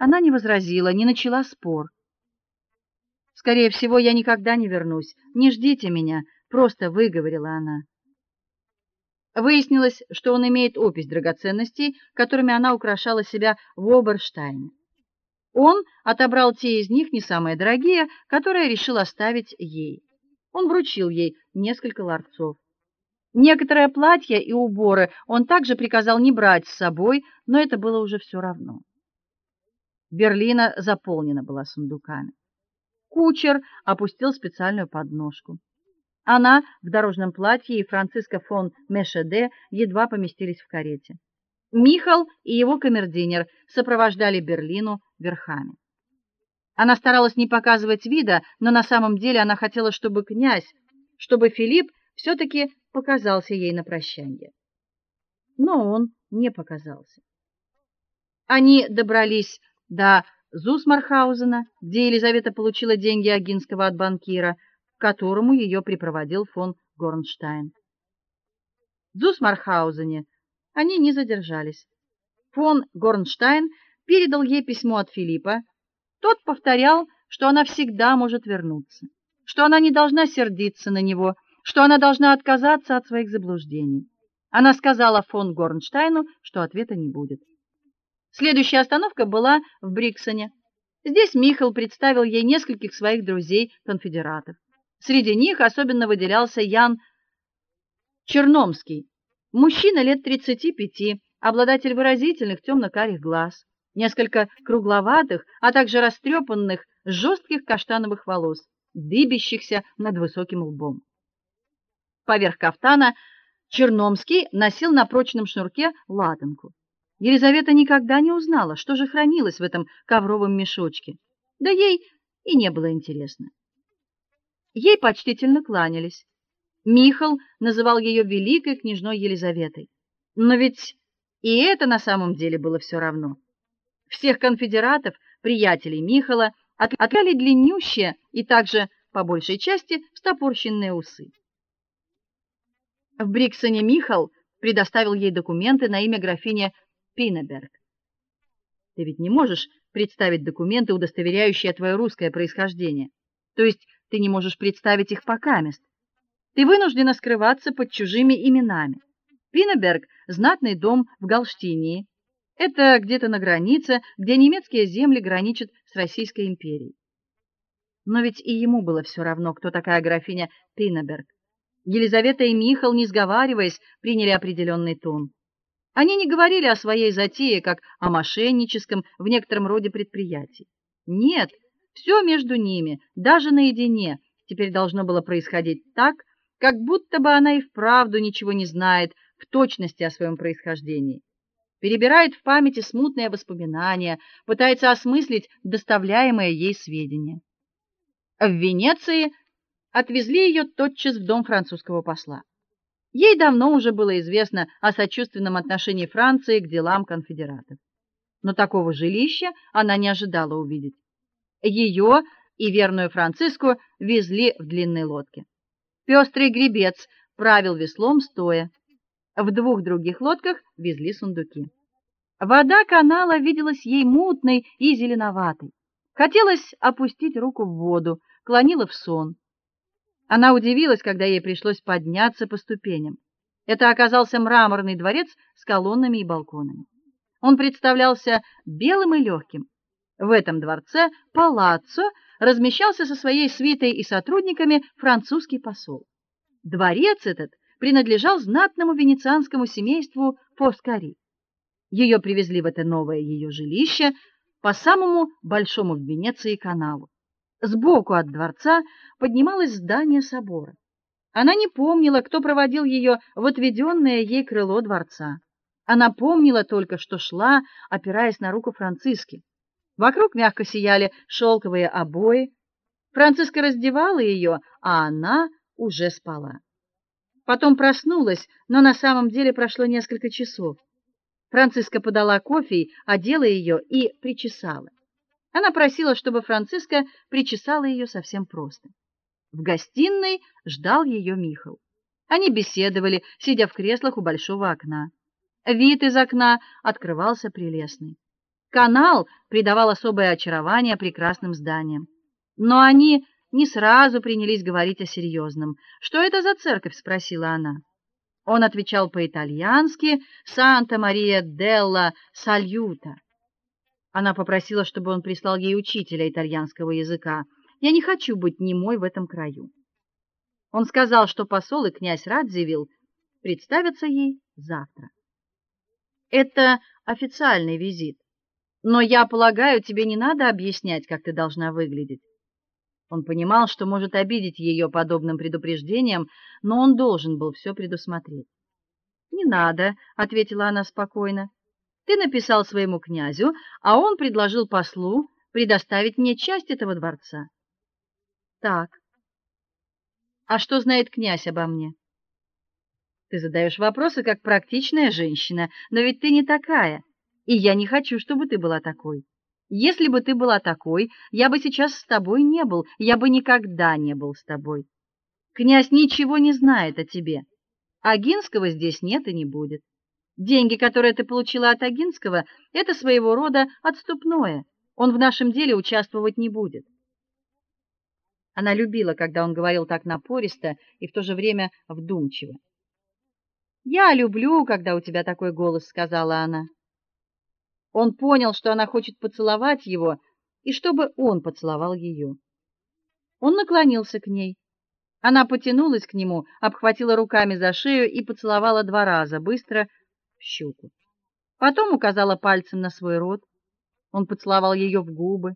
Она не возразила, не начала спор. Скорее всего, я никогда не вернусь. Не ждите меня, просто выговорила она. Выяснилось, что он имеет опись драгоценностей, которыми она украшала себя в Оберштайне. Он отобрал те из них, не самые дорогие, которые решил оставить ей. Он вручил ей несколько ларцов. Некоторые платья и уборы он также приказал не брать с собой, но это было уже все равно. Берлина заполнена была сундуками. Кучер опустил специальную подножку. Она в дорожном платье и Франциска фон Мешеде едва поместились в карете. Михал и его камердинер сопровождали Берлину верхами. Она старалась не показывать вида, но на самом деле она хотела, чтобы князь, чтобы Филипп все таки показался ей на прощание. Но он не показался. Они добрались до Зусмархаузена, где Елизавета получила деньги Агинского от банкира, к которому ее припроводил фон Горнштайн. В Зусмархаузене они не задержались. Фон Горнштайн передал ей письмо от Филиппа. Тот повторял, что она всегда может вернуться, что она не должна сердиться на него, что она должна отказаться от своих заблуждений. Она сказала фон Горнштайну, что ответа не будет. Следующая остановка была в Бриксоне. Здесь Михаил представил ей нескольких своих друзей-конфедератов. Среди них особенно выделялся Ян Черномский, мужчина лет 35, обладатель выразительных темно-карих глаз, несколько кругловатых, а также растрепанных, жестких каштановых волос, дыбящихся над высоким лбом. Поверх кафтана Черномский носил на прочном шнурке латанку. Елизавета никогда не узнала, что же хранилось в этом ковровом мешочке. Да ей и не было интересно. Ей почтительно кланялись. Михал называл ее великой княжной Елизаветой. Но ведь и это на самом деле было все равно. Всех конфедератов, приятелей Михала, отляли длиннющие и также по большей части встопорщенные усы. В Бриксоне Михал предоставил ей документы на имя графини Пинеберг. Ты ведь не можешь представить документы, удостоверяющие твое русское происхождение. То есть ты не можешь представить их покамест. Ты вынуждена скрываться под чужими именами. Пинеберг знатный дом в Галштинии. Это где-то на границе, где немецкие земли граничат с Российской империей. Но ведь и ему было все равно, кто такая графиня Пинеберг. Елизавета и Михаил, не сговариваясь, приняли определенный тон. Они не говорили о своей затее как о мошенническом в некотором роде предприятии. Нет, все между ними, даже наедине, теперь должно было происходить так, как будто бы она и вправду ничего не знает в точности о своем происхождении. Перебирает в памяти смутные воспоминания, пытается осмыслить доставляемые ей сведения. В Венеции отвезли ее тотчас в дом французского посла. Ей давно уже было известно о сочувственном отношении Франции к делам конфедератов. Но такого жилища она не ожидала увидеть. Ее и верную Франциску везли в длинной лодке. Пестрый гребец правил веслом стоя. В двух других лодках везли сундуки. Вода канала виделась ей мутной и зеленоватой. Хотелось опустить руку в воду, клонила в сон. Она удивилась, когда ей пришлось подняться по ступеням. Это оказался мраморный дворец с колоннами и балконами. Он представлялся белым и легким. В этом дворце палаццо размещался со своей свитой и сотрудниками французский посол. Дворец этот принадлежал знатному венецианскому семейству Фоскари. Ее привезли в это новое ее жилище по самому большому в Венеции каналу. Сбоку от дворца поднималось здание собора. Она не помнила, кто проводил ее в отведенное ей крыло дворца. Она помнила только, что шла, опираясь на руку Франциски. Вокруг мягко сияли шелковые обои. Франциска раздевала ее, а она уже спала. Потом проснулась, но на самом деле прошло несколько часов. Франциска подала кофе, одела ее и причесала. Она просила, чтобы Франциска причесала ее совсем просто. В гостиной ждал ее Михаил. Они беседовали, сидя в креслах у большого окна. Вид из окна открывался прелестный. Канал придавал особое очарование прекрасным зданиям. Но они не сразу принялись говорить о серьезном. "Что это за церковь?" спросила она. Он отвечал по-итальянски: "Санта-Мария делла Сальюта". Она попросила, чтобы он прислал ей учителя итальянского языка. "Я не хочу быть немой в этом краю". Он сказал, что посол и князь Радзивилл представятся ей завтра. Это официальный визит. Но я полагаю, тебе не надо объяснять, как ты должна выглядеть. Он понимал, что может обидеть ее подобным предупреждением, но он должен был все предусмотреть. "Не надо", ответила она спокойно. "Ты написал своему князю, а он предложил послу предоставить мне часть этого дворца". Так. А что знает князь обо мне? Ты задаешь вопросы как практичная женщина, но ведь ты не такая, и я не хочу, чтобы ты была такой. Если бы ты была такой, я бы сейчас с тобой не был, я бы никогда не был с тобой. Князь ничего не знает о тебе. Агинского здесь нет и не будет. Деньги, которые ты получила от Агинского, это своего рода отступное. Он в нашем деле участвовать не будет. Она любила, когда он говорил так напористо и в то же время вдумчиво. Я люблю, когда у тебя такой голос, сказала она. Он понял, что она хочет поцеловать его, и чтобы он поцеловал ее. Он наклонился к ней. Она потянулась к нему, обхватила руками за шею и поцеловала два раза, быстро в. Потом указала пальцем на свой рот. Он поцеловал ее в губы,